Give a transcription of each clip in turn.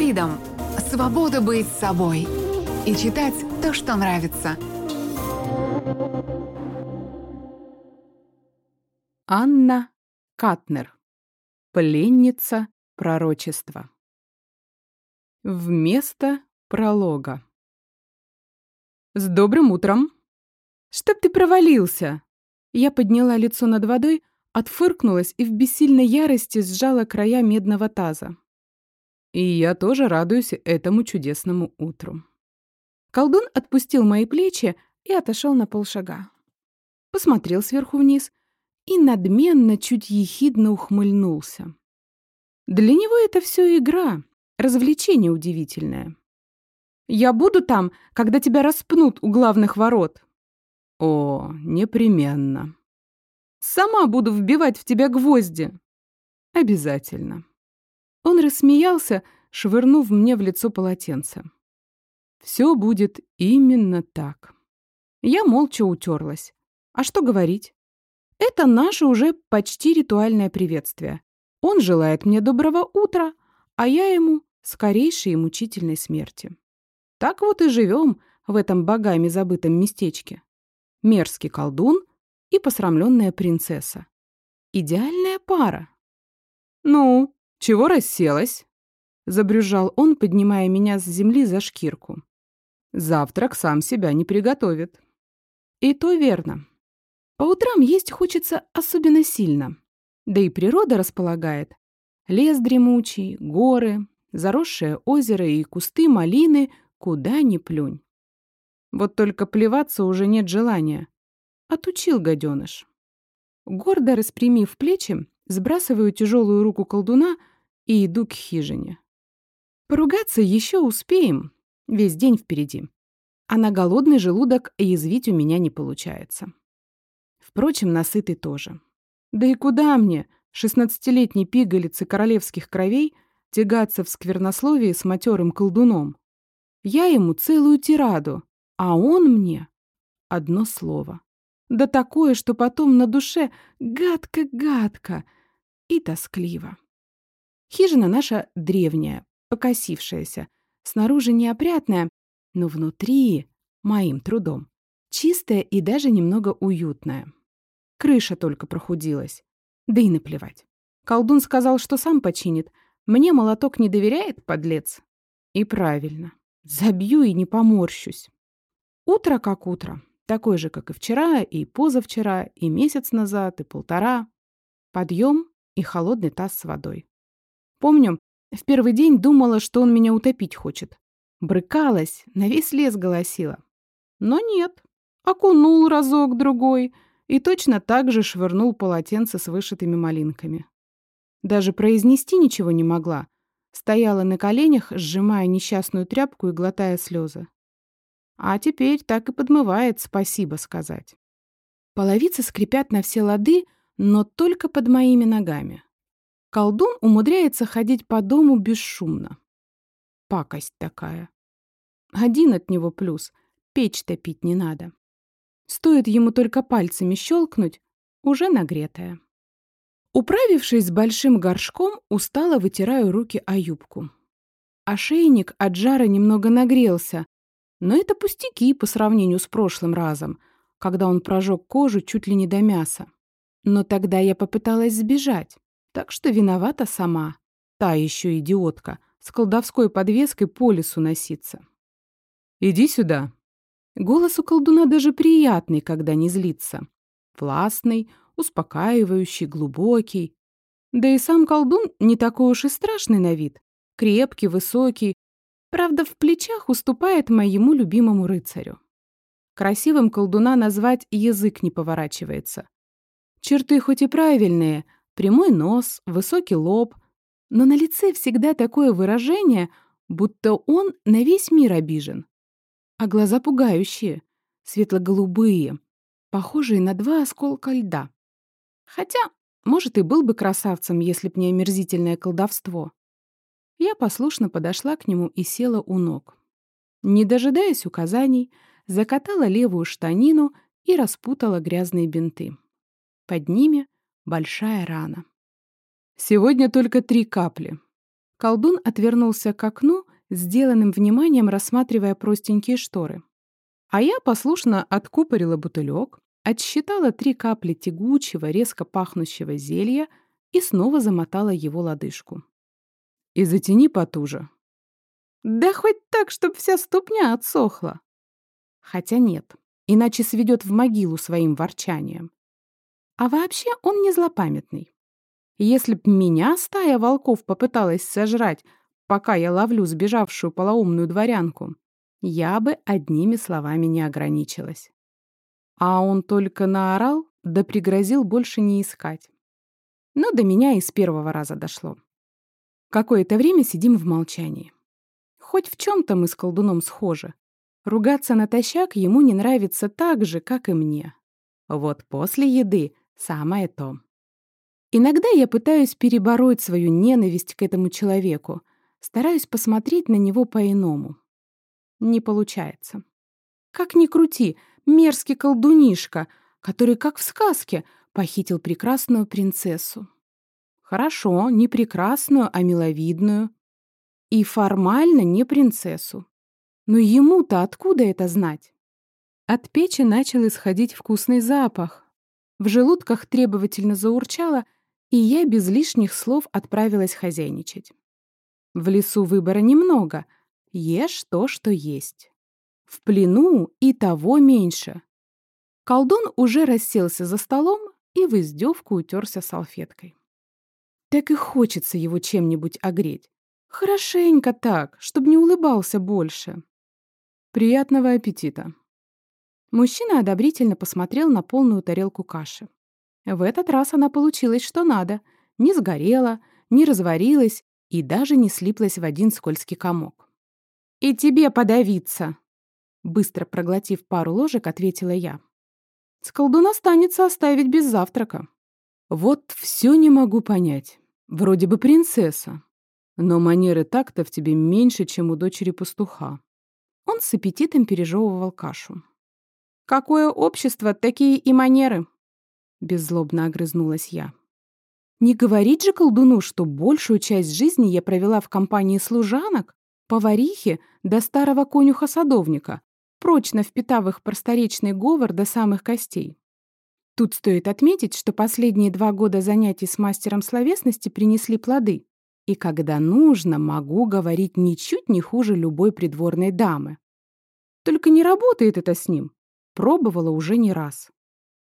Freedom – свобода быть собой и читать то, что нравится. Анна Катнер. Пленница пророчества. Вместо пролога. «С добрым утром!» «Чтоб ты провалился!» Я подняла лицо над водой, отфыркнулась и в бессильной ярости сжала края медного таза. И я тоже радуюсь этому чудесному утру. Колдун отпустил мои плечи и отошел на полшага. Посмотрел сверху вниз и надменно, чуть ехидно ухмыльнулся. Для него это все игра, развлечение удивительное. «Я буду там, когда тебя распнут у главных ворот», о, непременно. Сама буду вбивать в тебя гвозди. Обязательно. Он рассмеялся, швырнув мне в лицо полотенце. Все будет именно так. Я молча утерлась. А что говорить? Это наше уже почти ритуальное приветствие. Он желает мне доброго утра, а я ему скорейшей и мучительной смерти. Так вот и живем в этом богами забытом местечке мерзкий колдун и посрамленная принцесса. Идеальная пара. «Ну, чего расселась?» — забрюжал он, поднимая меня с земли за шкирку. «Завтрак сам себя не приготовит». И то верно. По утрам есть хочется особенно сильно. Да и природа располагает. Лес дремучий, горы, заросшее озеро и кусты малины, куда ни плюнь. Вот только плеваться уже нет желания. Отучил гаденыш. Гордо распрямив плечи, сбрасываю тяжелую руку колдуна и иду к хижине. Поругаться еще успеем, весь день впереди. А на голодный желудок язвить у меня не получается. Впрочем, насытый тоже. Да и куда мне, шестнадцатилетней пигалицы королевских кровей, тягаться в сквернословии с матерым колдуном? Я ему целую тираду, а он мне одно слово. Да такое, что потом на душе гадко-гадко и тоскливо. Хижина наша древняя, покосившаяся, снаружи неопрятная, но внутри, моим трудом, чистая и даже немного уютная. Крыша только прохудилась. Да и наплевать. Колдун сказал, что сам починит. Мне молоток не доверяет, подлец. И правильно. Забью и не поморщусь. Утро как утро. Такое же, как и вчера, и позавчера, и месяц назад, и полтора. Подъем и холодный таз с водой. Помню, в первый день думала, что он меня утопить хочет. Брыкалась, на весь лес голосила. Но нет. Окунул разок-другой и точно так же швырнул полотенце с вышитыми малинками. Даже произнести ничего не могла. Стояла на коленях, сжимая несчастную тряпку и глотая слезы. А теперь так и подмывает спасибо сказать. Половицы скрипят на все лады, но только под моими ногами. Колдун умудряется ходить по дому бесшумно. Пакость такая. Один от него плюс — печь топить не надо. Стоит ему только пальцами щелкнуть, уже нагретая. Управившись с большим горшком, устало вытираю руки о юбку. Ошейник от жара немного нагрелся, но это пустяки по сравнению с прошлым разом, когда он прожег кожу чуть ли не до мяса. Но тогда я попыталась сбежать, так что виновата сама. Та еще идиотка, с колдовской подвеской по лесу носиться. «Иди сюда». Голос у колдуна даже приятный, когда не злится. Властный, успокаивающий, глубокий. Да и сам колдун не такой уж и страшный на вид. Крепкий, высокий, Правда, в плечах уступает моему любимому рыцарю. Красивым колдуна назвать язык не поворачивается. Черты хоть и правильные, прямой нос, высокий лоб, но на лице всегда такое выражение, будто он на весь мир обижен. А глаза пугающие, светло-голубые, похожие на два осколка льда. Хотя, может, и был бы красавцем, если б не омерзительное колдовство. Я послушно подошла к нему и села у ног. Не дожидаясь указаний, закатала левую штанину и распутала грязные бинты. Под ними большая рана. Сегодня только три капли. Колдун отвернулся к окну, сделанным вниманием рассматривая простенькие шторы. А я послушно откупорила бутылек, отсчитала три капли тягучего, резко пахнущего зелья и снова замотала его лодыжку. «И затяни потуже». «Да хоть так, чтоб вся ступня отсохла». Хотя нет, иначе сведет в могилу своим ворчанием. А вообще он не злопамятный. Если б меня стая волков попыталась сожрать, пока я ловлю сбежавшую полоумную дворянку, я бы одними словами не ограничилась. А он только наорал, да пригрозил больше не искать. Но до меня и с первого раза дошло. Какое-то время сидим в молчании. Хоть в чем-то мы с колдуном схожи. Ругаться натощак ему не нравится так же, как и мне. Вот после еды самое то. Иногда я пытаюсь перебороть свою ненависть к этому человеку, стараюсь посмотреть на него по-иному. Не получается. Как ни крути, мерзкий колдунишка, который, как в сказке, похитил прекрасную принцессу. Хорошо, не прекрасную, а миловидную. И формально не принцессу. Но ему-то откуда это знать? От печи начал исходить вкусный запах. В желудках требовательно заурчало, и я без лишних слов отправилась хозяйничать. В лесу выбора немного. Ешь то, что есть. В плену и того меньше. Колдун уже расселся за столом и в издевку утерся салфеткой. Так и хочется его чем-нибудь огреть. Хорошенько так, чтобы не улыбался больше. Приятного аппетита. Мужчина одобрительно посмотрел на полную тарелку каши. В этот раз она получилась что надо. Не сгорела, не разварилась и даже не слиплась в один скользкий комок. «И тебе подавиться!» Быстро проглотив пару ложек, ответила я. «С колдуна станется оставить без завтрака». «Вот все не могу понять. Вроде бы принцесса. Но манеры так-то в тебе меньше, чем у дочери пастуха». Он с аппетитом пережевывал кашу. «Какое общество, такие и манеры!» Беззлобно огрызнулась я. Не говорить же колдуну, что большую часть жизни я провела в компании служанок, поварихи да старого конюха-садовника, прочно впитав их просторечный говор до самых костей. Тут стоит отметить, что последние два года занятий с мастером словесности принесли плоды, и когда нужно, могу говорить ничуть не хуже любой придворной дамы. Только не работает это с ним. Пробовала уже не раз.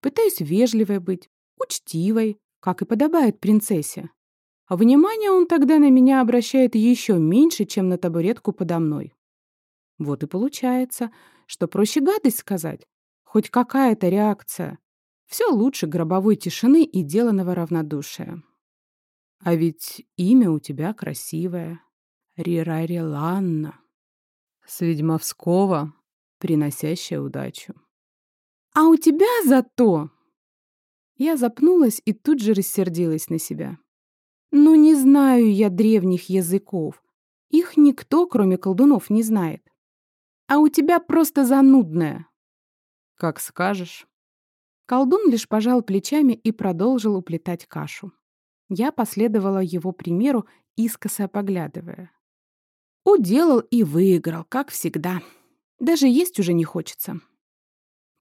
Пытаюсь вежливой быть, учтивой, как и подобает принцессе. А внимание он тогда на меня обращает еще меньше, чем на табуретку подо мной. Вот и получается, что проще гадость сказать. Хоть какая-то реакция. Все лучше гробовой тишины и деланного равнодушия. А ведь имя у тебя красивое. Рирариланна. С ведьмовского, приносящая удачу. А у тебя зато я запнулась и тут же рассердилась на себя. «Ну, не знаю я древних языков. Их никто, кроме колдунов, не знает. А у тебя просто занудная». «Как скажешь». Колдун лишь пожал плечами и продолжил уплетать кашу. Я последовала его примеру, искоса поглядывая. Уделал и выиграл, как всегда. Даже есть уже не хочется.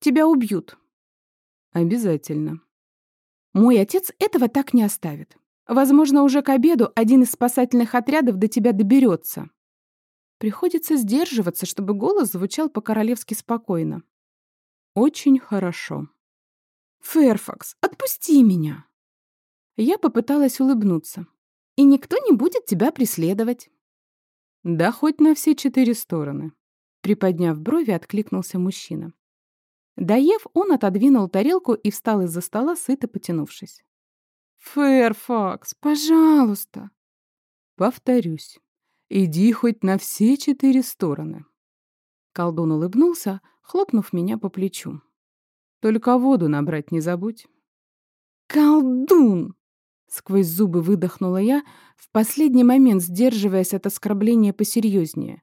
Тебя убьют. Обязательно. Мой отец этого так не оставит. Возможно, уже к обеду один из спасательных отрядов до тебя доберется. Приходится сдерживаться, чтобы голос звучал по-королевски спокойно. Очень хорошо. Ферфакс, отпусти меня. Я попыталась улыбнуться. И никто не будет тебя преследовать. Да хоть на все четыре стороны. Приподняв брови, откликнулся мужчина. Доев, он отодвинул тарелку и встал из-за стола, сыто потянувшись. «Фэрфакс, пожалуйста!» «Повторюсь, иди хоть на все четыре стороны». Колдун улыбнулся, хлопнув меня по плечу. «Только воду набрать не забудь». «Колдун!» Сквозь зубы выдохнула я, в последний момент сдерживаясь от оскорбления посерьезнее.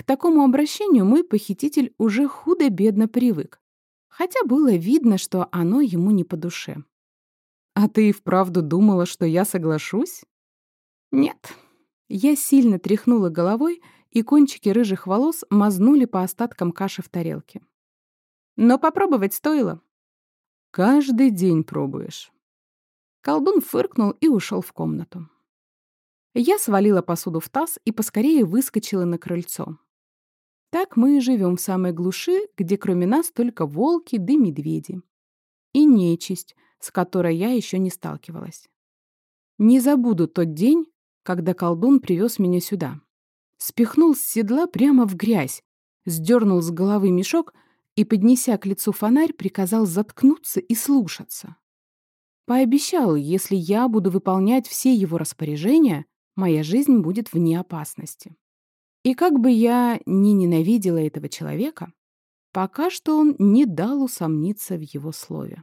К такому обращению мой похититель уже худо-бедно привык, хотя было видно, что оно ему не по душе. «А ты и вправду думала, что я соглашусь?» «Нет, Я сильно тряхнула головой, и кончики рыжих волос мазнули по остаткам каши в тарелке. Но попробовать стоило. «Каждый день пробуешь». Колдун фыркнул и ушел в комнату. Я свалила посуду в таз и поскорее выскочила на крыльцо. Так мы и живем в самой глуши, где кроме нас только волки да медведи. И нечисть, с которой я еще не сталкивалась. Не забуду тот день, когда колдун привез меня сюда. Спихнул с седла прямо в грязь, сдернул с головы мешок и, поднеся к лицу фонарь, приказал заткнуться и слушаться. Пообещал, если я буду выполнять все его распоряжения, моя жизнь будет вне опасности. И как бы я ни ненавидела этого человека, пока что он не дал усомниться в его слове.